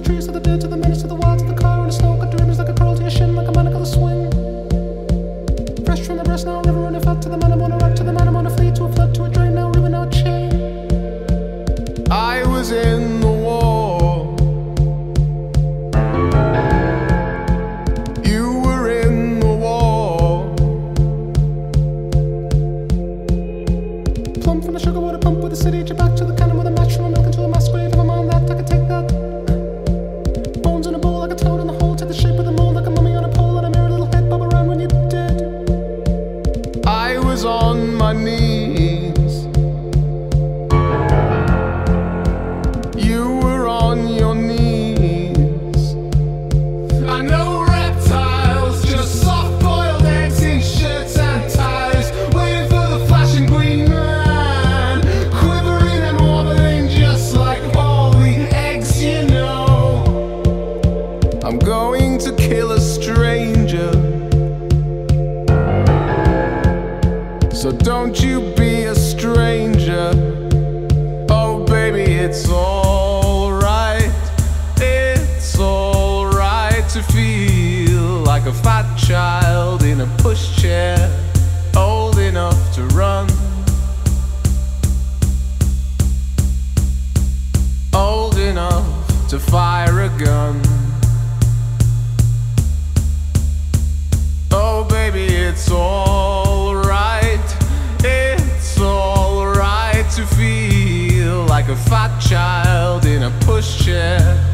the trees to the dead, to the minutes, to the wild, to the car, and the snow. Cut dreams like a curl to your shin, like a monocle swing. Fresh from the breast, now river and a fat to the man I'm on a rock, to the man I'm on a fleet, to a flood, to a drain, now river now chain. I was in the war. You were in the war. plump from the sugar water pump with the city, to back to the camp. Kill a stranger. So don't you be a stranger. Oh, baby, it's alright. It's alright to feel like a fat child in a pushchair, old enough to run. Old enough to fire a gun. Child in a pushchair,